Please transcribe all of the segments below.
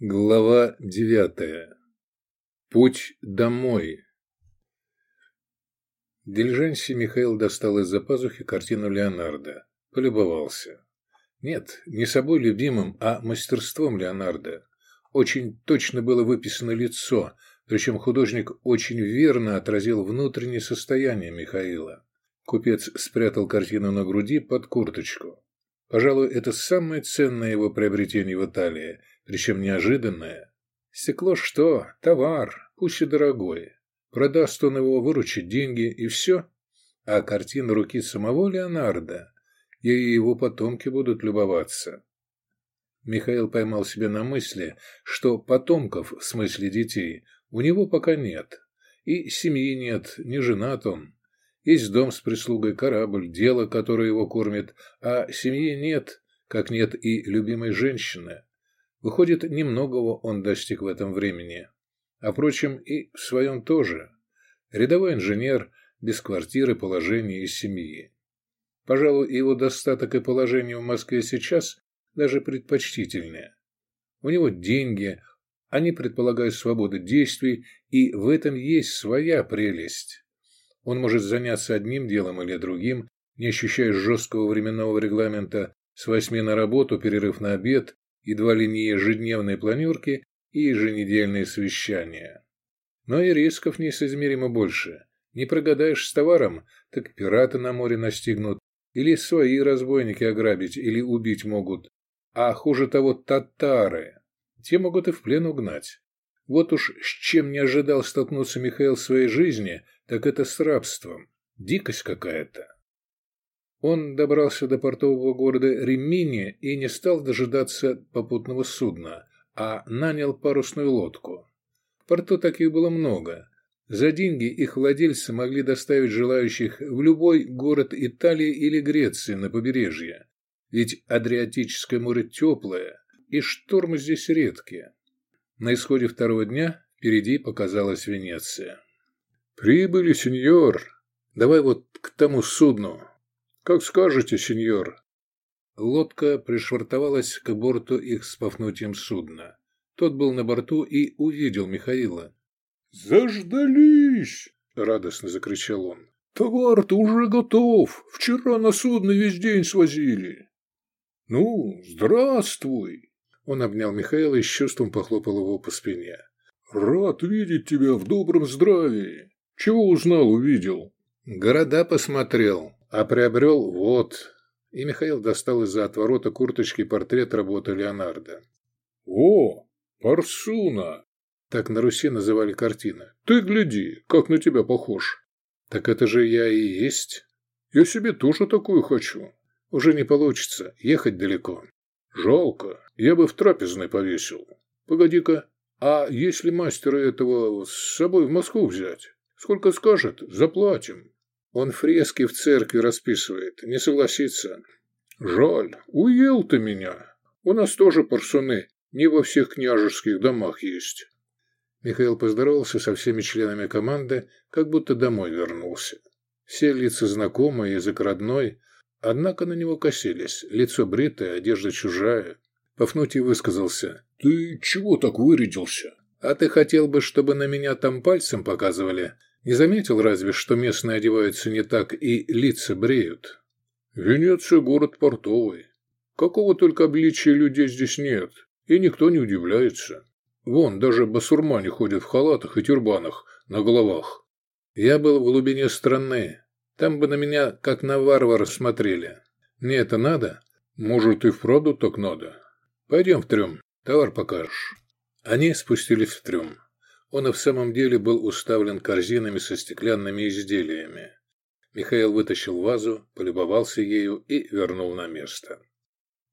Глава девятая. Путь домой. В Михаил достал из-за пазухи картину Леонардо. Полюбовался. Нет, не собой любимым, а мастерством Леонардо. Очень точно было выписано лицо, причем художник очень верно отразил внутреннее состояние Михаила. Купец спрятал картину на груди под курточку. Пожалуй, это самое ценное его приобретение в Италии – причем неожиданное. Стекло что? Товар, пусть и дорогой. Продаст он его, выручит деньги и все. А картина руки самого Леонардо, и его потомки будут любоваться. Михаил поймал себя на мысли, что потомков, в смысле детей, у него пока нет. И семьи нет, не женат он. Есть дом с прислугой, корабль, дело, которое его кормит, а семьи нет, как нет и любимой женщины. Выходит, немногого он достиг в этом времени. А, впрочем, и в своем тоже. Рядовой инженер, без квартиры, положения и семьи. Пожалуй, его достаток и положение в Москве сейчас даже предпочтительнее. У него деньги, они предполагают свободу действий, и в этом есть своя прелесть. Он может заняться одним делом или другим, не ощущая жесткого временного регламента с восьми на работу, перерыв на обед, едва ли не ежедневные планерки и еженедельные совещания. Но и рисков несоизмеримо больше. Не прогадаешь с товаром, так пираты на море настигнут, или свои разбойники ограбить или убить могут, а хуже того татары. Те могут и в плен угнать. Вот уж с чем не ожидал столкнуться Михаил в своей жизни, так это с рабством. Дикость какая-то. Он добрался до портового города Римини и не стал дожидаться попутного судна, а нанял парусную лодку. В порту таких было много. За деньги их владельцы могли доставить желающих в любой город Италии или Греции на побережье. Ведь Адриатическое море теплое, и штормы здесь редкие. На исходе второго дня впереди показалась Венеция. «Прибыли, сеньор! Давай вот к тому судну, «Как скажете, сеньор». Лодка пришвартовалась к борту их с Пафнутием судна. Тот был на борту и увидел Михаила. «Заждались!» — радостно закричал он. «Товар-то уже готов. Вчера на судно весь день свозили». «Ну, здравствуй!» Он обнял Михаила и с чувством похлопал его по спине. «Рад видеть тебя в добром здравии. Чего узнал, увидел?» «Города посмотрел а приобрел вот...» И Михаил достал из-за отворота курточки портрет работы Леонардо. «О, Парсуна!» Так на Руси называли картины. «Ты гляди, как на тебя похож!» «Так это же я и есть!» «Я себе тоже такую хочу!» «Уже не получится, ехать далеко!» «Жалко, я бы в трапезной повесил!» «Погоди-ка, а если мастера этого с собой в Москву взять? Сколько скажет, заплатим!» Он фрески в церкви расписывает. Не согласится. Жаль, уел ты меня. У нас тоже парсуны не во всех княжеских домах есть. Михаил поздоровался со всеми членами команды, как будто домой вернулся. Все лица знакомые, язык родной, однако на него косились. Лицо бритое, одежда чужая. Пафнутий высказался. «Ты чего так вырядился?» «А ты хотел бы, чтобы на меня там пальцем показывали?» Не заметил разве, что местные одеваются не так и лица бреют? Венеция – город портовый. Какого только обличия людей здесь нет, и никто не удивляется. Вон, даже басурмане ходят в халатах и тюрбанах на головах. Я был в глубине страны. Там бы на меня, как на варвара, смотрели. Мне это надо? Может, и вправду так надо? Пойдем в трюм, товар покажешь. Они спустились в трюм. Он и в самом деле был уставлен корзинами со стеклянными изделиями. Михаил вытащил вазу, полюбовался ею и вернул на место.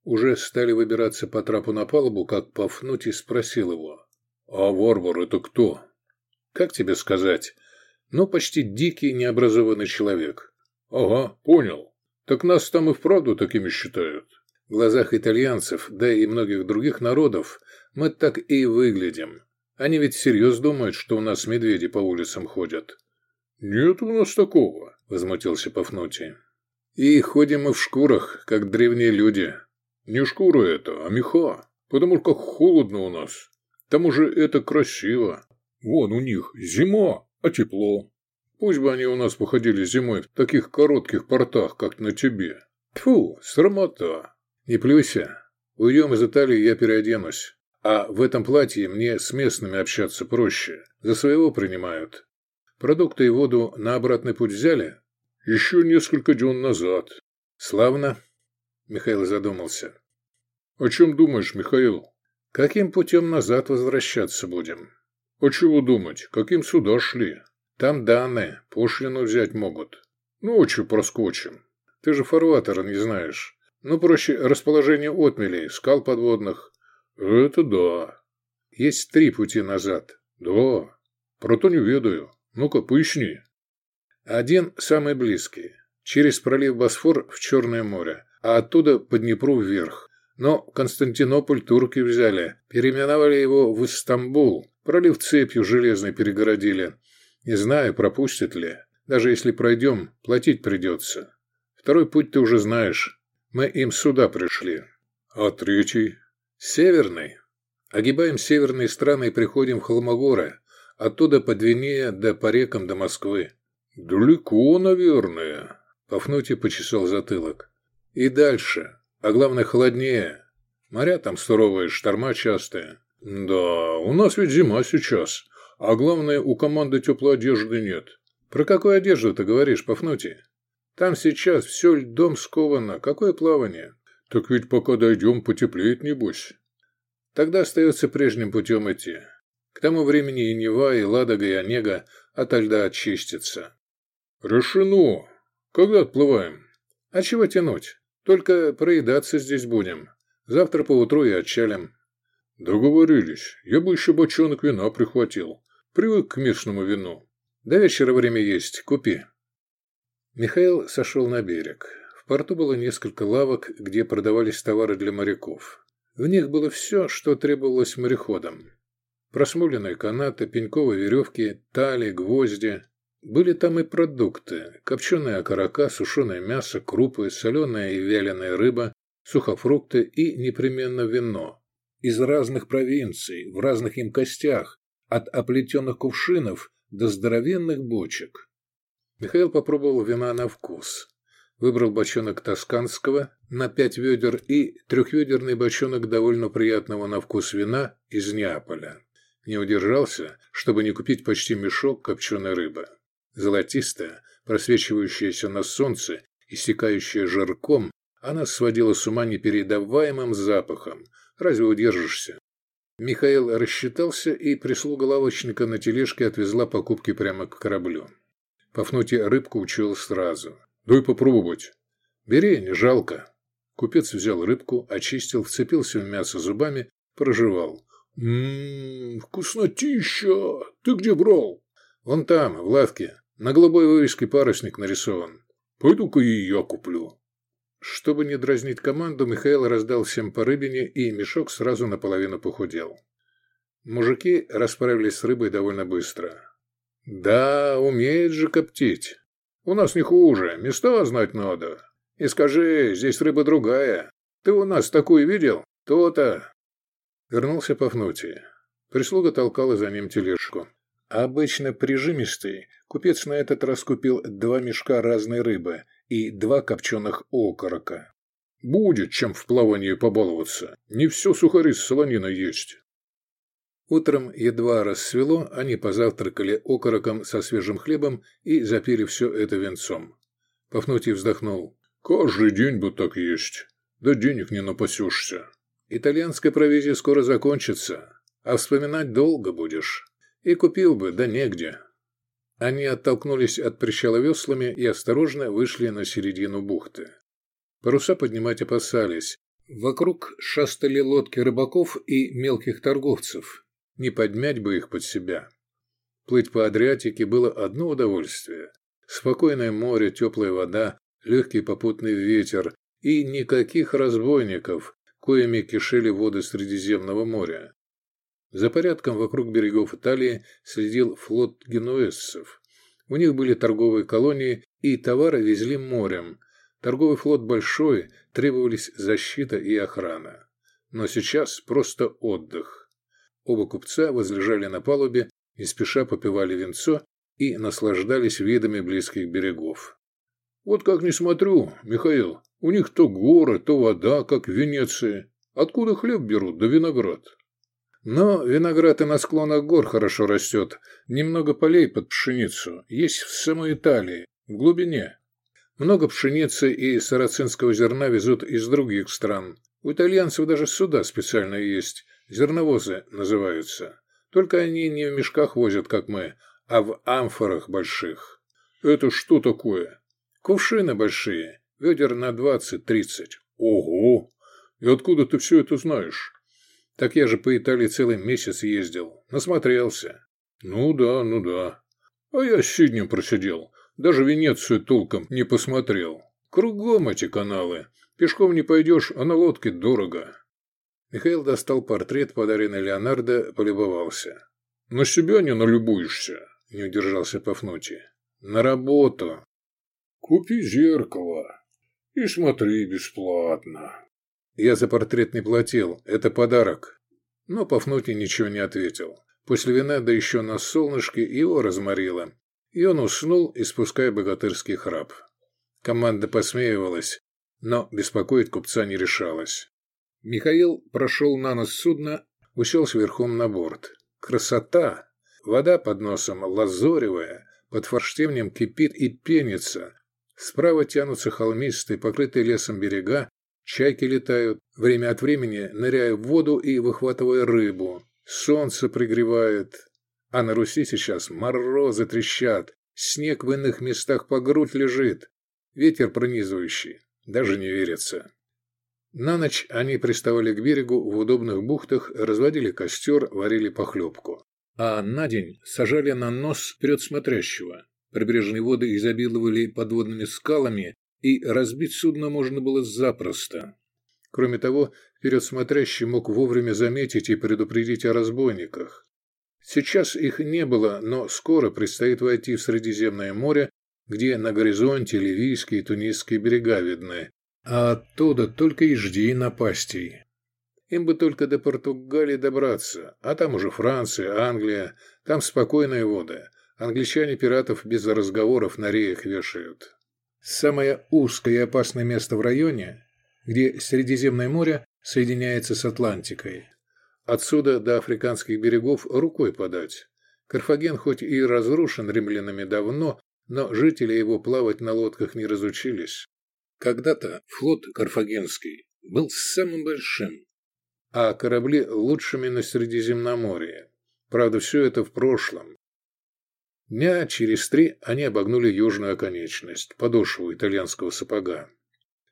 Уже стали выбираться по трапу на палубу, как Пафнутий спросил его. «А варвар это кто?» «Как тебе сказать? Ну, почти дикий, необразованный человек». «Ага, понял. Так нас там и вправду такими считают». В глазах итальянцев, да и многих других народов, мы так и выглядим. Они ведь всерьез думают, что у нас медведи по улицам ходят». «Нет у нас такого», — возмутился Пафнутий. «И ходим мы в шкурах, как древние люди». «Не шкура это, а меха, потому что как холодно у нас. К тому же это красиво. Вон у них зима, а тепло. Пусть бы они у нас походили зимой в таких коротких портах, как на тебе. Фу, срамота. Не плюйся. Уйдем из Италии, я переоденусь. А в этом платье мне с местными общаться проще. За своего принимают. Продукты и воду на обратный путь взяли? Еще несколько дней назад. Славно. Михаил задумался. О чем думаешь, Михаил? Каким путем назад возвращаться будем? А чего думать? Каким сюда шли? Там данные, пошлину взять могут. Ночью проскочим. Ты же фарватера не знаешь. Ну, проще расположение отмелей, скал подводных. Это да. Есть три пути назад. Да. Про то не ведаю. Ну-ка, поясни. Один самый близкий. Через пролив Босфор в Черное море, а оттуда по Днепру вверх. Но Константинополь турки взяли, переименовали его в Истамбул, пролив цепью железной перегородили. Не знаю, пропустят ли. Даже если пройдем, платить придется. Второй путь ты уже знаешь. Мы им сюда пришли. А третий? Северный. Огибаем северные страны и приходим в Холмогоры. Оттуда по Двине да по рекам до Москвы. Далеко, наверное. Пафнутий почесал затылок. И дальше. А главное, холоднее. Моря там суровые, шторма частые. Да, у нас ведь зима сейчас. А главное, у команды теплой одежды нет. Про какую одежду ты говоришь, Пафнутий? Там сейчас все льдом сковано. Какое плавание? Так ведь пока дойдем, потеплеет, небось. Тогда остается прежним путем идти. К тому времени и Нева, и Ладога, и Онега ото льда очистятся. Решено. Когда отплываем? А чего тянуть? Только проедаться здесь будем. Завтра поутру и отчалим. Договорились. Я бы еще бочонок вина прихватил. Привык к местному вину. До вечера время есть. Купи. Михаил сошел на берег. В порту было несколько лавок, где продавались товары для моряков. В них было все, что требовалось мореходам. Просмоленные канаты, пеньковые веревки, тали, гвозди, были там и продукты. Копченая окорока, сушеное мясо, крупы, соленая и вяленая рыба, сухофрукты и непременно вино. Из разных провинций, в разных им костях, от оплетенных кувшинов до здоровенных бочек. Михаил попробовал вина на вкус. Выбрал бочонок тосканского на пять ведер и трехведерный бочонок довольно приятного на вкус вина из Неаполя. Не удержался, чтобы не купить почти мешок копченой рыбы золотистая, просвечивающаяся на солнце, истекающая жирком, она сводила с ума непередаваемым запахом. Разве удержишься? Михаил рассчитался, и прислуга лавочника на тележке отвезла покупки прямо к кораблю. Пафнутий рыбку учил сразу. «Дай попробовать». «Бери, не жалко». Купец взял рыбку, очистил, вцепился в мясо зубами, прожевал. «Ммм, вкуснотища! Ты где брал?» «Вон там, в лавке. На голубой вывеске парусник нарисован. Пойду-ка и я куплю. Чтобы не дразнить команду, Михаил раздал всем по рыбине, и мешок сразу наполовину похудел. Мужики расправились с рыбой довольно быстро. «Да, умеет же коптить. У нас не хуже, места знать надо. И скажи, здесь рыба другая. Ты у нас такую видел? То-то». Вернулся Пафнутий. Прислуга толкала за ним тележку. Обычно прижимистый, купец на этот раз купил два мешка разной рыбы и два копченых окорока. «Будет чем в плавании побаловаться. Не все сухари с солониной есть». Утром едва рассвело, они позавтракали окороком со свежим хлебом и запили все это венцом. Пафнутий вздохнул. «Каждый день бы так есть. Да денег не напасешься». «Итальянская провизия скоро закончится, а вспоминать долго будешь». И купил бы, да негде. Они оттолкнулись от причала веслами и осторожно вышли на середину бухты. Паруса поднимать опасались. Вокруг шастали лодки рыбаков и мелких торговцев. Не подмять бы их под себя. Плыть по Адриатике было одно удовольствие. Спокойное море, теплая вода, легкий попутный ветер и никаких разбойников, коими кишели воды Средиземного моря. За порядком вокруг берегов Италии следил флот генуэзцев. У них были торговые колонии, и товары везли морем. Торговый флот большой, требовались защита и охрана. Но сейчас просто отдых. Оба купца возлежали на палубе, не спеша попивали винцо и наслаждались видами близких берегов. «Вот как не смотрю, Михаил, у них то горы, то вода, как в Венеции. Откуда хлеб берут, да виноград?» Но виноград и на склонах гор хорошо растет. Немного полей под пшеницу. Есть в самой Италии, в глубине. Много пшеницы и сарацинского зерна везут из других стран. У итальянцев даже суда специально есть. Зерновозы называются. Только они не в мешках возят, как мы, а в амфорах больших. Это что такое? Кувшины большие, ведер на 20-30. Ого! И откуда ты все это знаешь? Так я же по Италии целый месяц ездил. Насмотрелся. Ну да, ну да. А я Сиднем просидел. Даже Венецию толком не посмотрел. Кругом эти каналы. Пешком не пойдешь, а на лодке дорого. Михаил достал портрет, подаренный Леонардо, полюбовался. «На себя не налюбуешься», – не удержался Пафнутий. «На работу». «Купи зеркало и смотри бесплатно». Я за портрет не платил, это подарок. Но Пафнутий ничего не ответил. После вина, да еще на солнышке, его разморило. И он уснул, испуская богатырский храп. Команда посмеивалась, но беспокоить купца не решалась. Михаил прошел на нос судна, уселся верхом на борт. Красота! Вода под носом лазоревая, под форштевнем кипит и пенится. Справа тянутся холмистые, покрытые лесом берега, Чайки летают, время от времени ныряя в воду и выхватывая рыбу. Солнце пригревает. А на Руси сейчас морозы трещат, снег в иных местах по грудь лежит. Ветер пронизывающий. Даже не верится. На ночь они приставали к берегу в удобных бухтах, разводили костер, варили похлебку. А на день сажали на нос вперед смотрящего. Прибрежные воды изобиловали подводными скалами, и разбить судно можно было запросто. Кроме того, вперед смотрящий мог вовремя заметить и предупредить о разбойниках. Сейчас их не было, но скоро предстоит войти в Средиземное море, где на горизонте ливийские и тунисские берега видны, а оттуда только и жди напастей. Им бы только до Португалии добраться, а там уже Франция, Англия, там спокойные воды. Англичане пиратов без разговоров на реях вешают. Самое узкое и опасное место в районе, где Средиземное море соединяется с Атлантикой. Отсюда до африканских берегов рукой подать. Карфаген хоть и разрушен римлянами давно, но жители его плавать на лодках не разучились. Когда-то флот карфагенский был самым большим, а корабли лучшими на Средиземноморье. Правда, все это в прошлом. Дня через три они обогнули южную оконечность, подошву итальянского сапога.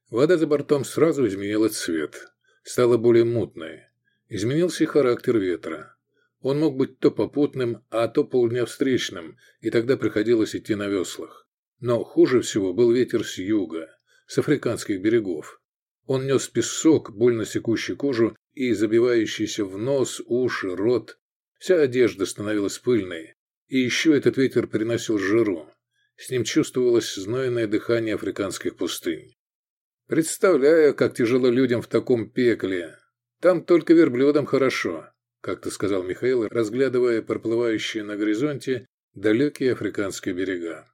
Вода за бортом сразу изменила цвет, стала более мутной. Изменился и характер ветра. Он мог быть то попутным, а то полдня встречным, и тогда приходилось идти на веслах. Но хуже всего был ветер с юга, с африканских берегов. Он нес песок, больно секущий кожу и забивающийся в нос, уши, рот. Вся одежда становилась пыльной, и еще этот ветер приносил жиру. С ним чувствовалось знойное дыхание африканских пустынь. «Представляю, как тяжело людям в таком пекле. Там только верблюдам хорошо», — как-то сказал Михаил, разглядывая проплывающие на горизонте далекие африканские берега.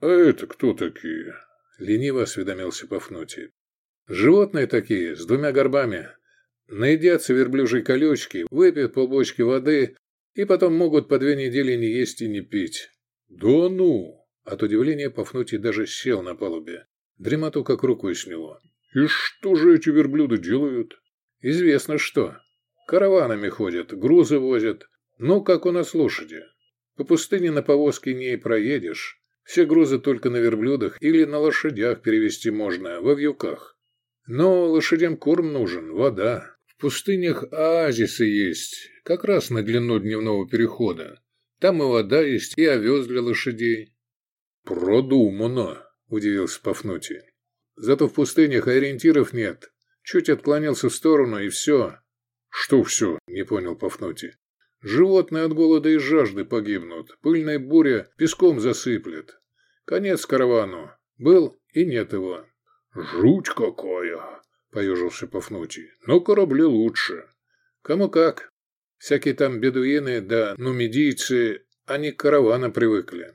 «А это кто такие?» — лениво осведомился Пафнутий. «Животные такие, с двумя горбами. Наедятся верблюжьей колючки, выпьют полбочки воды, и потом могут по две недели не есть и не пить. Да ну! От удивления Пафнутий даже сел на палубе. Дремоту как рукой сняло. И что же эти верблюды делают? Известно что. Караванами ходят, грузы возят. Ну, как у нас лошади. По пустыне на повозке не проедешь. Все грузы только на верблюдах или на лошадях перевести можно, во вьюках. Но лошадям корм нужен, вода. В пустынях оазисы есть, как раз на длину дневного перехода. Там и вода есть, и овес для лошадей. Продумано, удивился Пафнутий. Зато в пустынях ориентиров нет. Чуть отклонился в сторону, и все. Что все? Не понял Пафнутий. Животные от голода и жажды погибнут. Пыльная буря песком засыплет. Конец каравану. Был и нет его. Жуть какая! Поежился Пафнутий. На корабле лучше. Кому как. Всякие там бедуины да нумидийцы, они к караванам привыкли.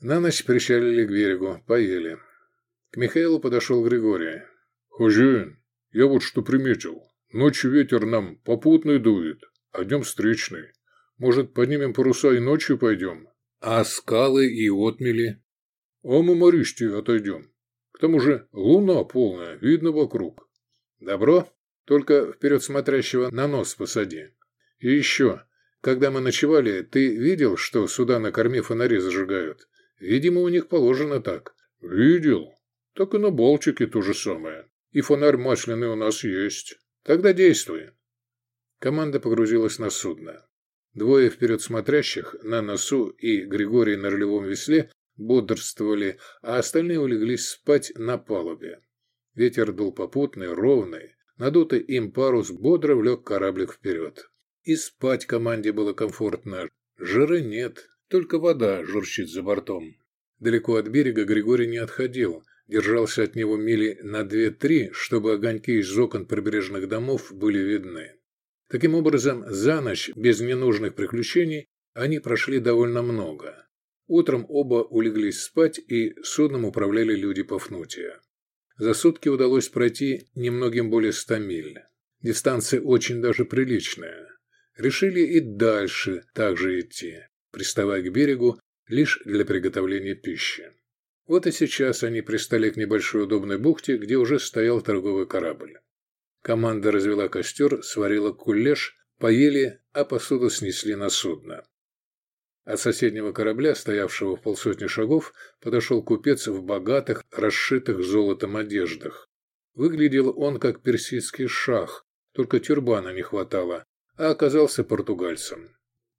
На ночь причалили к берегу, поели. К Михаилу подошел Григорий. «Хозяин, я вот что приметил. Ночью ветер нам попутный дует, а днем встречный. Может, поднимем паруса и ночью пойдем?» «А скалы и отмели?» «А мы Мористи отойдем. К тому же луна полная, видно вокруг». «Добро, только вперед смотрящего на нос посади. И еще, когда мы ночевали, ты видел, что сюда на корме фонари зажигают?» Видимо, у них положено так. Видел. Так и на Балтике то же самое. И фонарь масляный у нас есть. Тогда действуй. Команда погрузилась на судно. Двое вперед смотрящих на носу и Григорий на рулевом весле бодрствовали, а остальные улеглись спать на палубе. Ветер дул попутный, ровный. Надутый им парус бодро влек кораблик вперед. И спать команде было комфортно. Жиры нет, только вода журчит за бортом. Далеко от берега Григорий не отходил, держался от него мили на две-три, чтобы огоньки из окон прибрежных домов были видны. Таким образом, за ночь, без ненужных приключений, они прошли довольно много. Утром оба улеглись спать, и судном управляли люди Пафнутия. За сутки удалось пройти немногим более ста миль. Дистанция очень даже приличная. Решили и дальше так же идти приставая к берегу лишь для приготовления пищи. Вот и сейчас они пристали к небольшой удобной бухте, где уже стоял торговый корабль. Команда развела костер, сварила кулеш, поели, а посуду снесли на судно. От соседнего корабля, стоявшего в полсотни шагов, подошел купец в богатых, расшитых золотом одеждах. Выглядел он как персидский шах, только тюрбана не хватало, а оказался португальцем.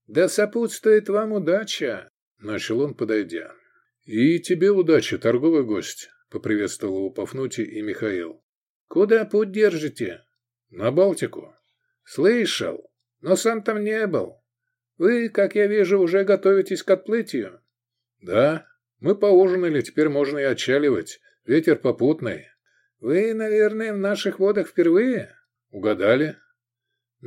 «Да сопутствует вам удача!» – начал он, подойдя. «И тебе удачи, торговый гость!» – поприветствовал его Пафнутий и Михаил. «Куда путь держите?» «На Балтику». «Слышал, но сам там не был. Вы, как я вижу, уже готовитесь к отплытию?» «Да, мы поужинали, теперь можно и отчаливать. Ветер попутный». «Вы, наверное, в наших водах впервые?» «Угадали?»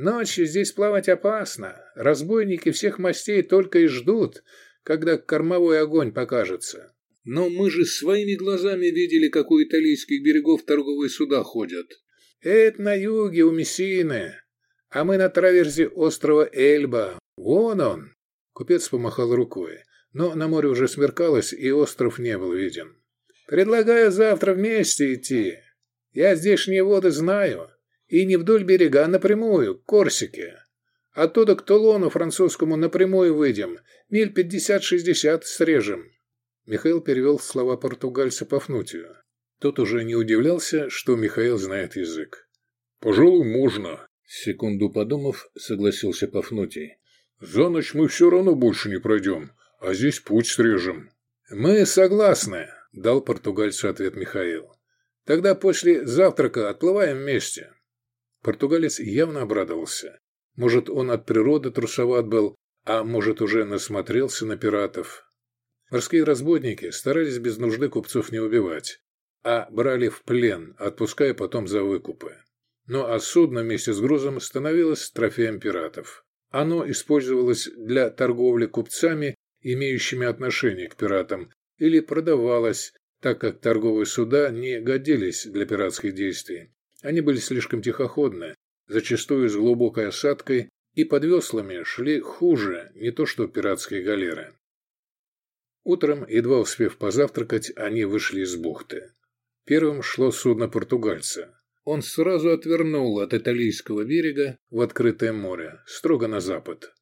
Ночью здесь плавать опасно. Разбойники всех мастей только и ждут, когда кормовой огонь покажется. Но мы же своими глазами видели, как у итальянских берегов торговые суда ходят. Это на юге, у Мессины. А мы на траверзе острова Эльба. Вон он. Купец помахал рукой. Но на море уже смеркалось, и остров не был виден. Предлагаю завтра вместе идти. Я здешние воды знаю. И не вдоль берега, а напрямую, к Корсике. Оттуда к Тулону французскому напрямую выйдем. Миль пятьдесят-шестьдесят срежем. Михаил перевел слова португальца Пафнутию. Тот уже не удивлялся, что Михаил знает язык. «Пожалуй, можно», — секунду подумав, согласился Пафнутий. «За ночь мы все равно больше не пройдем, а здесь путь срежем». «Мы согласны», — дал португальцу ответ Михаил. «Тогда после завтрака отплываем вместе». Португалец явно обрадовался. Может, он от природы трусоват был, а может, уже насмотрелся на пиратов. Морские разбойники старались без нужды купцов не убивать, а брали в плен, отпуская потом за выкупы. Ну а судно вместе с грузом становилось трофеем пиратов. Оно использовалось для торговли купцами, имеющими отношение к пиратам, или продавалось, так как торговые суда не годились для пиратских действий. Они были слишком тихоходны, зачастую с глубокой осадкой, и под веслами шли хуже, не то что пиратские галеры. Утром, едва успев позавтракать, они вышли из бухты. Первым шло судно португальца. Он сразу отвернул от италийского берега в открытое море, строго на запад.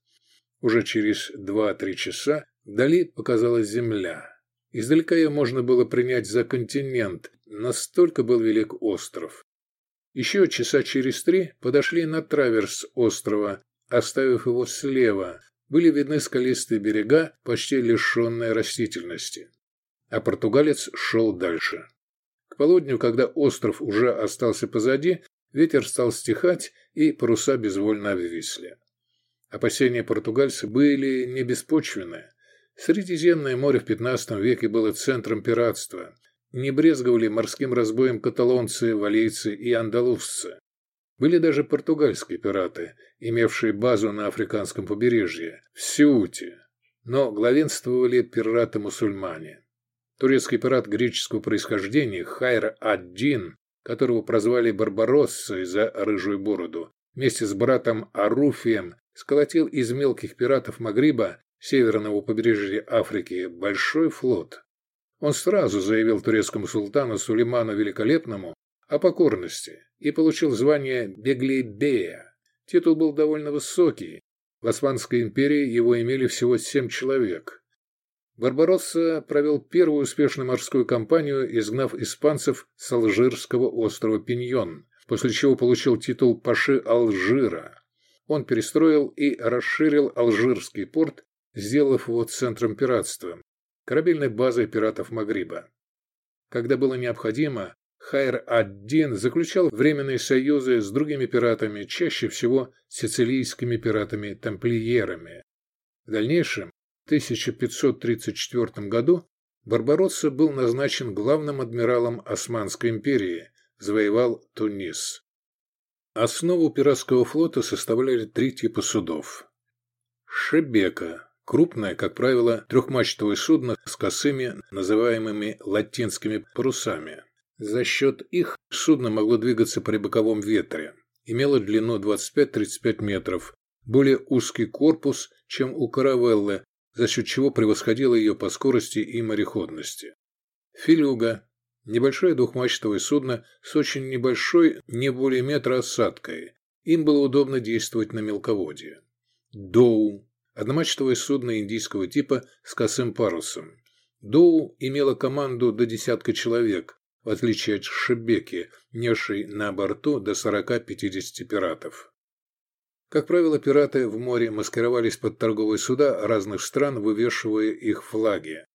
Уже через два-три часа вдали показалась земля. Издалека ее можно было принять за континент, настолько был велик остров. Еще часа через три подошли на траверс острова, оставив его слева. Были видны скалистые берега, почти лишенные растительности. А португалец шел дальше. К полудню, когда остров уже остался позади, ветер стал стихать, и паруса безвольно обвисли. Опасения португальца были не беспочвенные. Средиземное море в XV веке было центром пиратства, не брезговали морским разбоем каталонцы, валийцы и андалузцы. Были даже португальские пираты, имевшие базу на африканском побережье, в Сеуте, но главенствовали пираты-мусульмане. Турецкий пират греческого происхождения Хайр-ад-Дин, которого прозвали Барбароссой за рыжую бороду, вместе с братом Аруфием сколотил из мелких пиратов Магриба, северного побережья Африки, большой флот. Он сразу заявил турецкому султану Сулейману Великолепному о покорности и получил звание Беглейбея. Титул был довольно высокий. В Османской империи его имели всего семь человек. Барбаросса провел первую успешную морскую кампанию, изгнав испанцев с Алжирского острова Пиньон, после чего получил титул Паши Алжира. Он перестроил и расширил Алжирский порт, сделав его центром пиратства, корабельной базой пиратов Магриба. Когда было необходимо, Хайр-ад-Дин заключал временные союзы с другими пиратами, чаще всего сицилийскими пиратами-тамплиерами. В дальнейшем 1534 году Барбаросса был назначен главным адмиралом Османской империи, завоевал Тунис. Основу пиратского флота составляли три типа судов. Шебека – крупное, как правило, трехмачтовое судно с косыми, называемыми латинскими парусами. За счет их судно могло двигаться при боковом ветре. Имело длину 25-35 метров, более узкий корпус, чем у каравеллы, за счет чего превосходила ее по скорости и мореходности. Филюга – небольшое двухмачтовое судно с очень небольшой, не более метра осадкой. Им было удобно действовать на мелководье. Доу – одномачтовое судно индийского типа с косым парусом. Доу имела команду до десятка человек, в отличие от Шебеки, несшей на борту до 40-50 пиратов. Как правило, пираты в море маскировались под торговые суда разных стран, вывешивая их флаги.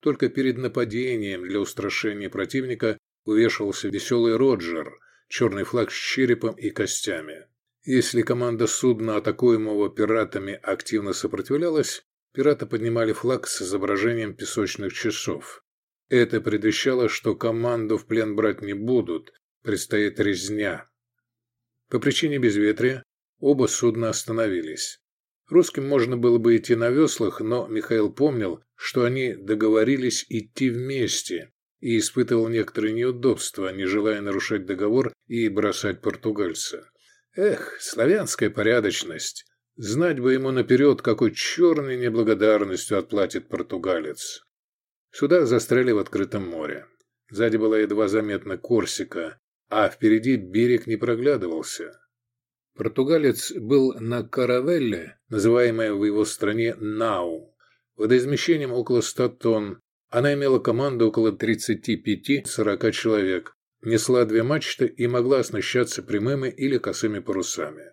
Только перед нападением для устрашения противника вывешивался веселый Роджер, черный флаг с черепом и костями. Если команда судна, атакуемого пиратами, активно сопротивлялась, пираты поднимали флаг с изображением песочных часов. Это предвещало, что команду в плен брать не будут, предстоит резня. По причине безветрия Оба судна остановились. Русским можно было бы идти на веслах, но Михаил помнил, что они договорились идти вместе и испытывал некоторые неудобства, не желая нарушать договор и бросать португальца. Эх, славянская порядочность! Знать бы ему наперед, какой черной неблагодарностью отплатит португалец. Суда застряли в открытом море. Сзади была едва заметна Корсика, а впереди берег не проглядывался. Португалец был на каравелле, называемой в его стране «Нау». Водоизмещением около 100 тонн. Она имела команду около 35-40 человек, несла две мачты и могла оснащаться прямыми или косыми парусами.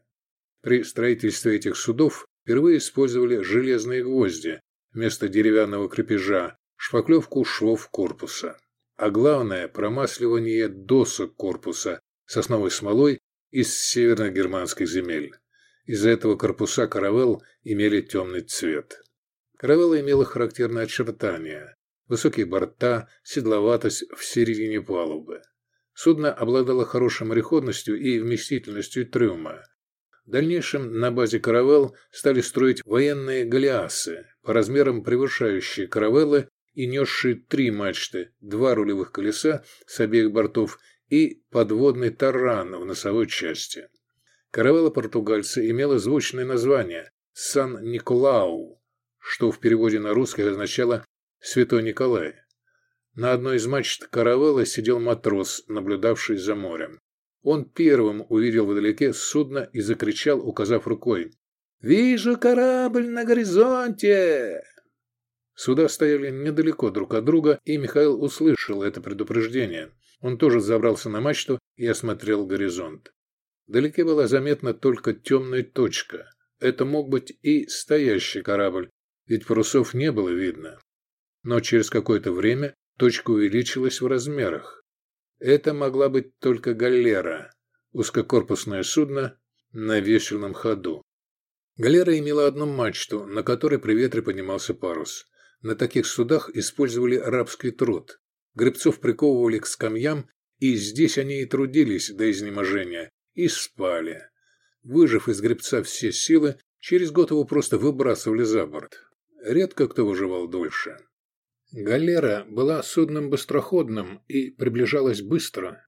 При строительстве этих судов впервые использовали железные гвозди вместо деревянного крепежа, шпаклевку швов корпуса. А главное – промасливание досок корпуса сосновой смолой из северно-германских земель. Из-за этого корпуса каравелл имели темный цвет. Каравелла имела характерные очертания. Высокие борта, седловатость в середине палубы. Судно обладало хорошей мореходностью и вместительностью трюма. В дальнейшем на базе каравелл стали строить военные галеасы, по размерам превышающие каравеллы и несшие три мачты, два рулевых колеса с обеих бортов и подводный таран в носовой части. Каравелла португальца имела звучное название «Сан-Николау», что в переводе на русский означало «Святой Николай». На одной из мачт каравеллы сидел матрос, наблюдавший за морем. Он первым увидел вдалеке судно и закричал, указав рукой. «Вижу корабль на горизонте!» Суда стояли недалеко друг от друга, и Михаил услышал это предупреждение. Он тоже забрался на мачту и осмотрел горизонт. Вдалеке была заметна только темная точка. Это мог быть и стоящий корабль, ведь парусов не было видно. Но через какое-то время точка увеличилась в размерах. Это могла быть только галера, узкокорпусное судно на вешальном ходу. Галера имела одну мачту, на которой при ветре поднимался парус. На таких судах использовали рабский труд. Гребцов приковывали к скамьям, и здесь они и трудились до изнеможения, и спали. Выжив из гребца все силы, через год его просто выбрасывали за борт. Редко кто выживал дольше. Галера была судном быстроходным и приближалась быстро.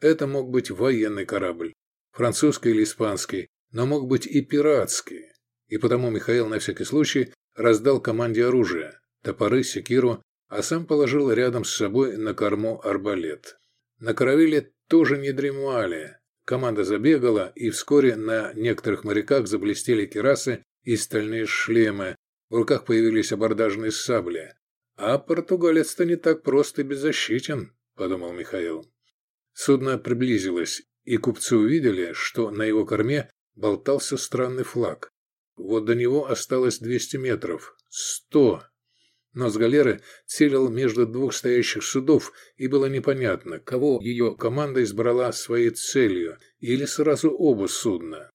Это мог быть военный корабль, французский или испанский, но мог быть и пиратский. И потому Михаил на всякий случай раздал команде оружие, топоры, секиру, а сам положил рядом с собой на корму арбалет. На каравеле тоже не дремали. Команда забегала, и вскоре на некоторых моряках заблестели керасы и стальные шлемы. В руках появились абордажные сабли. «А португалец-то не так прост и беззащитен», – подумал Михаил. Судно приблизилось, и купцы увидели, что на его корме болтался странный флаг. Вот до него осталось 200 метров. Сто! Но с галеры целил между двух стоящих судов, и было непонятно, кого ее команда избрала своей целью, или сразу оба судна.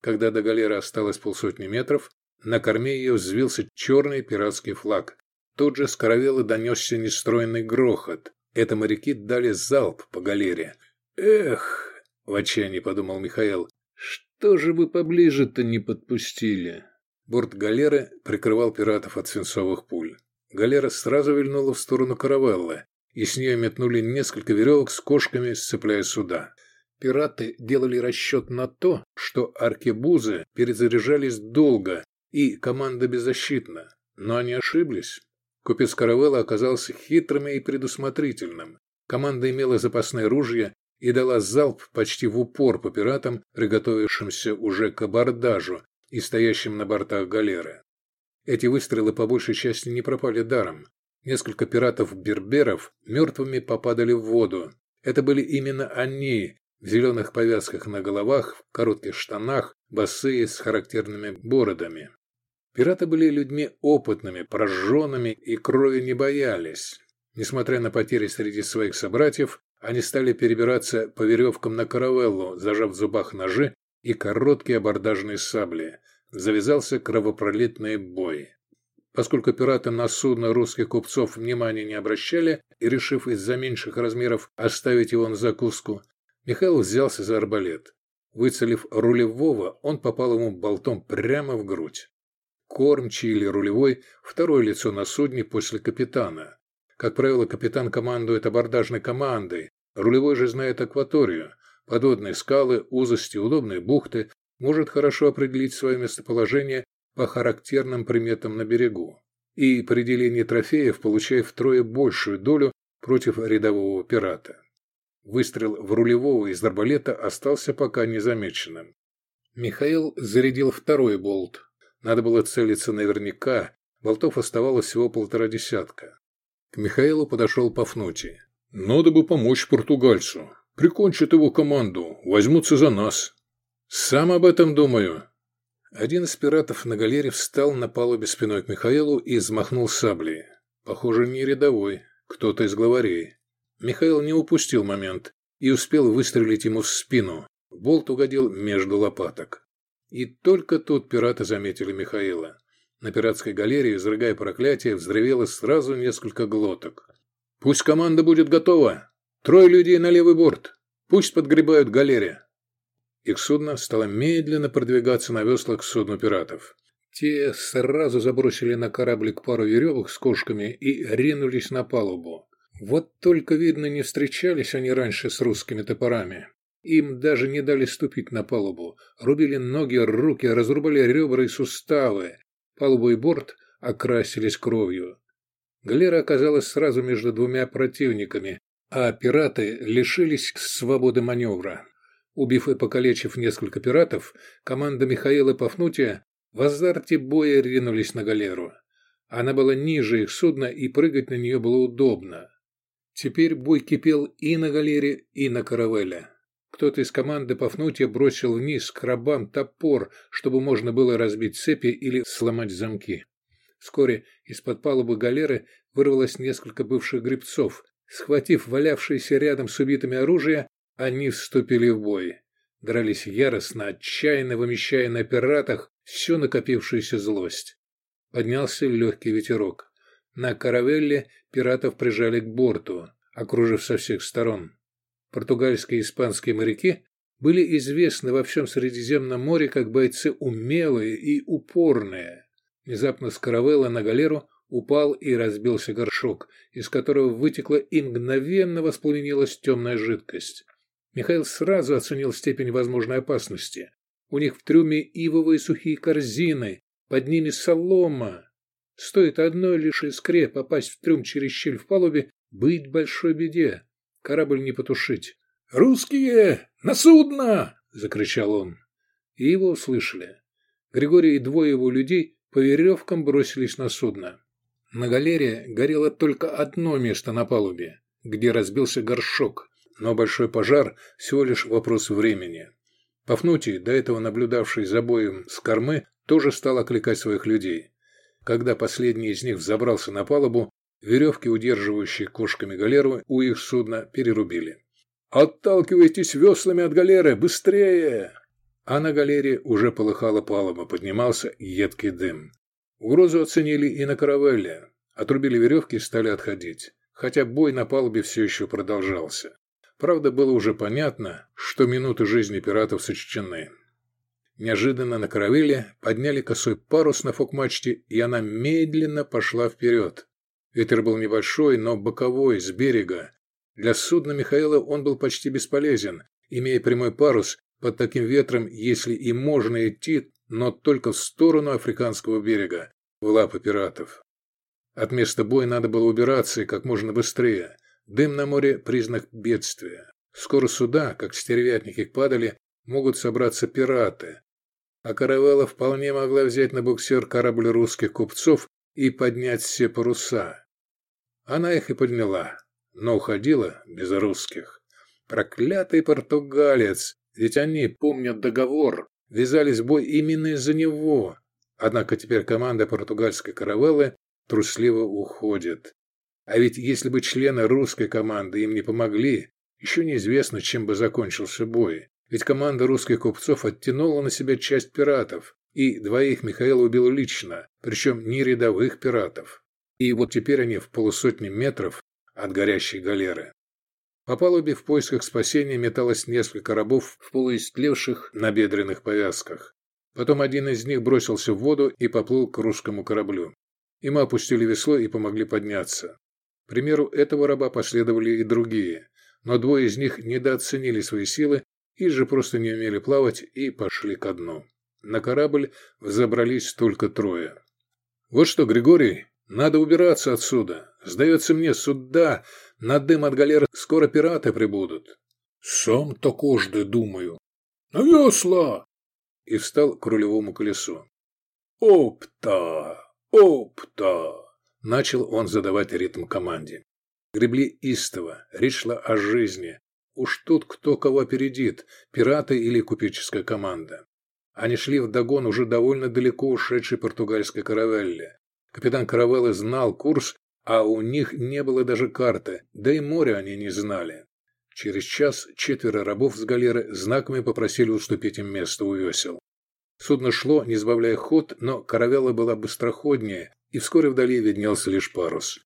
Когда до галеры осталось полсотни метров, на корме ее взвился черный пиратский флаг. Тут же с каравелы донесся нестроенный грохот. Это моряки дали залп по галере. «Эх!» – в отчаянии подумал Михаил. «Что же вы поближе-то не подпустили?» Борт галеры прикрывал пиратов от свинцовых пуль. Галера сразу вильнула в сторону каравеллы, и с нее метнули несколько веревок с кошками, сцепляя суда. Пираты делали расчет на то, что аркебузы перезаряжались долго и команда беззащитна. Но они ошиблись. Купец каравелла оказался хитрым и предусмотрительным. Команда имела запасные ружья и дала залп почти в упор по пиратам, приготовившимся уже к абордажу, и стоящим на бортах галеры. Эти выстрелы по большей части не пропали даром. Несколько пиратов-берберов мертвыми попадали в воду. Это были именно они, в зеленых повязках на головах, в коротких штанах, босые с характерными бородами. Пираты были людьми опытными, прожженными и крови не боялись. Несмотря на потери среди своих собратьев, они стали перебираться по веревкам на каравеллу, зажав в зубах ножи и короткие абордажные сабли. Завязался кровопролитный бой. Поскольку пираты на судно русских купцов внимания не обращали и, решив из-за меньших размеров оставить его на закуску, Михаил взялся за арбалет. Выцелив рулевого, он попал ему болтом прямо в грудь. Кормчий или рулевой – второе лицо на судне после капитана. Как правило, капитан командует абордажной командой, рулевой же знает акваторию – подводные скалы, узости, удобные бухты, может хорошо определить свое местоположение по характерным приметам на берегу. И при делении трофеев получает втрое большую долю против рядового пирата. Выстрел в рулевого из арбалета остался пока незамеченным. Михаил зарядил второй болт. Надо было целиться наверняка, болтов оставалось всего полтора десятка. К Михаилу подошел Пафнутий. «Надо бы помочь португальцу. Прикончат его команду, возьмутся за нас. Сам об этом думаю. Один из пиратов на галере встал на палубе спиной к Михаилу и взмахнул саблей. Похоже, не рядовой, кто-то из главарей. Михаил не упустил момент и успел выстрелить ему в спину. Болт угодил между лопаток. И только тут пираты заметили Михаила. На пиратской галерее, изрыгая проклятие, взревело сразу несколько глоток. «Пусть команда будет готова!» Трое людей на левый борт. Пусть подгребают галере. Их судно стало медленно продвигаться на веслах к судну пиратов. Те сразу забросили на кораблик пару веревок с кошками и ринулись на палубу. Вот только, видно, не встречались они раньше с русскими топорами. Им даже не дали ступить на палубу. Рубили ноги, руки, разрубали ребра и суставы. Палубу и борт окрасились кровью. Галера оказалась сразу между двумя противниками, а пираты лишились свободы маневра. Убив и покалечив несколько пиратов, команда Михаила Пафнутия в азарте боя ринулись на галеру. Она была ниже их судна, и прыгать на нее было удобно. Теперь бой кипел и на галере, и на каравеле. Кто-то из команды Пафнутия бросил вниз к рабам топор, чтобы можно было разбить цепи или сломать замки. Вскоре из-под палубы галеры вырвалось несколько бывших гребцов, Схватив валявшееся рядом с убитыми оружие, они вступили в бой. Дрались яростно, отчаянно вымещая на пиратах всю накопившуюся злость. Поднялся легкий ветерок. На каравелле пиратов прижали к борту, окружив со всех сторон. Португальские и испанские моряки были известны во всем Средиземном море как бойцы умелые и упорные. Внезапно с каравелла на галеру упал и разбился горшок, из которого вытекла и мгновенно воспламенилась темная жидкость. Михаил сразу оценил степень возможной опасности. У них в трюме ивовые сухие корзины, под ними солома. Стоит одной лишь искре попасть в трюм через щель в палубе, быть большой беде. Корабль не потушить. «Русские! На судно!» – закричал он. И его услышали. Григорий и двое его людей по веревкам бросились на судно. На галере горело только одно место на палубе, где разбился горшок, но большой пожар – всего лишь вопрос времени. Пафнутий, до этого наблюдавший за боем с кормы, тоже стал окликать своих людей. Когда последний из них взобрался на палубу, веревки, удерживающие кошками галеру, у их судна перерубили. «Отталкивайтесь веслами от галеры! Быстрее!» А на галере уже полыхала палуба, поднимался едкий дым. Угрозу оценили и на каравелле. Отрубили веревки и стали отходить. Хотя бой на палубе все еще продолжался. Правда, было уже понятно, что минуты жизни пиратов сочтены. Неожиданно на каравелле подняли косой парус на фокмачте, и она медленно пошла вперед. Ветер был небольшой, но боковой, с берега. Для судна Михаила он был почти бесполезен. Имея прямой парус, под таким ветром, если и можно идти, но только в сторону африканского берега, в лапы пиратов. От места боя надо было убираться и как можно быстрее. Дым на море – признак бедствия. Скоро сюда, как стервятники падали, могут собраться пираты. А каравелла вполне могла взять на буксир корабль русских купцов и поднять все паруса. Она их и подняла, но уходила без русских. Проклятый португалец, ведь они помнят договор, ввязались в бой именно из-за него. Однако теперь команда португальской каравеллы трусливо уходит. А ведь если бы члены русской команды им не помогли, еще неизвестно, чем бы закончился бой. Ведь команда русских купцов оттянула на себя часть пиратов, и двоих Михаил убил лично, причем не рядовых пиратов. И вот теперь они в полусотни метров от горящей галеры. По палубе в поисках спасения металось несколько рабов в полуистлевших набедренных повязках. Потом один из них бросился в воду и поплыл к русскому кораблю. Ему опустили весло и помогли подняться. К примеру этого раба последовали и другие, но двое из них недооценили свои силы и же просто не умели плавать и пошли ко дну. На корабль взобрались только трое. «Вот что, Григорий, надо убираться отсюда. Сдается мне, сюда, на дым от галеры скоро пираты прибудут. Сам такожды думаю. На весла! И встал к рулевому колесу. Опта! Опта! Начал он задавать ритм команде. Гребли истово, речь шла о жизни. Уж тут кто кого опередит, пираты или купеческая команда. Они шли вдогон уже довольно далеко ушедшей португальской каравелле. Капитан каравеллы знал курс, а у них не было даже карты, да и море они не знали. Через час четверо рабов с галеры знаками попросили уступить им место у весел. Судно шло, не сбавляя ход, но каравелла была быстроходнее, и вскоре вдали виднелся лишь парус.